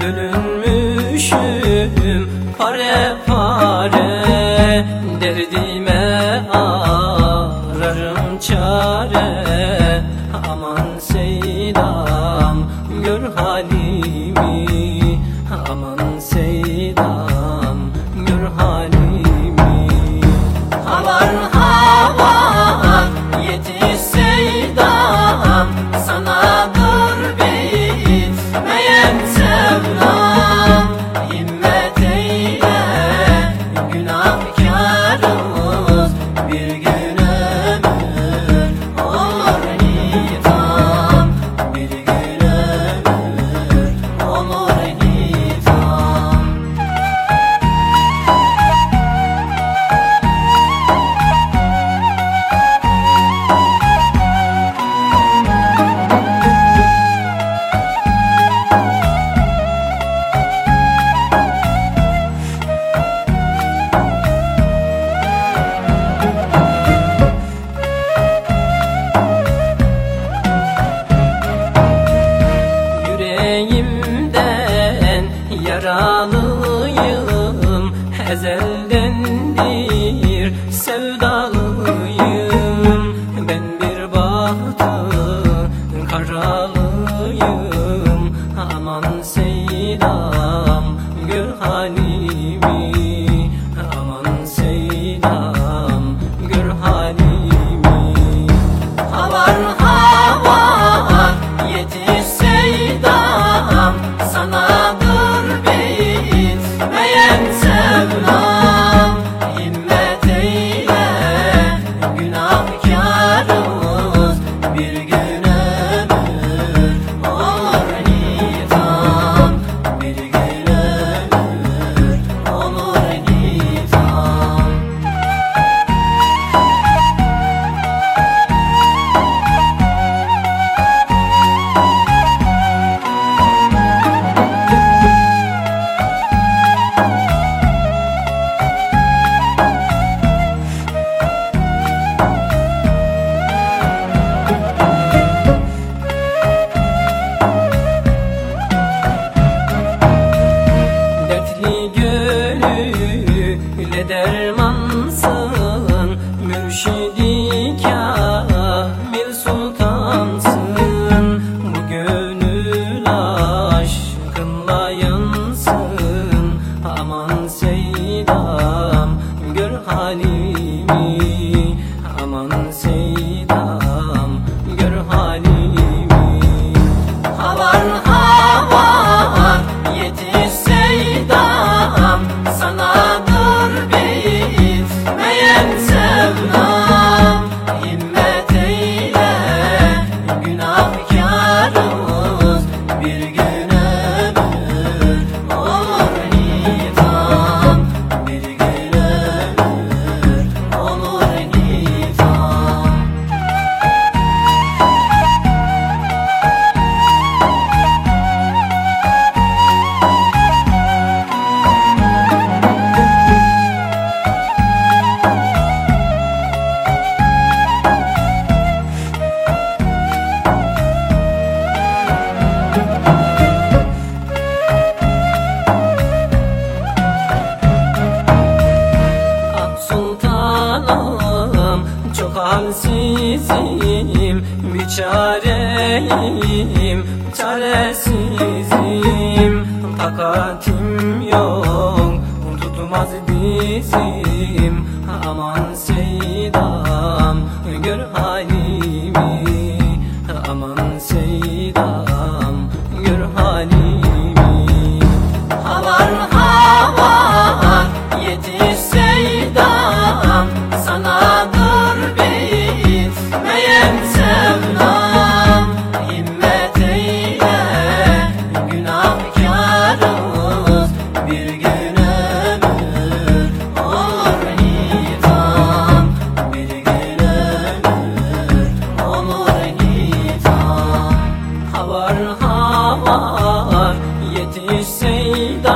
bölünmüşüm Pare pare derdime ararım çare. Aman seydam gör halimi. halimi Aman sen çaresizim Biçareyim çaresizim. Takatim yok tutmaz dizim. Aman Seyda. yetişseydi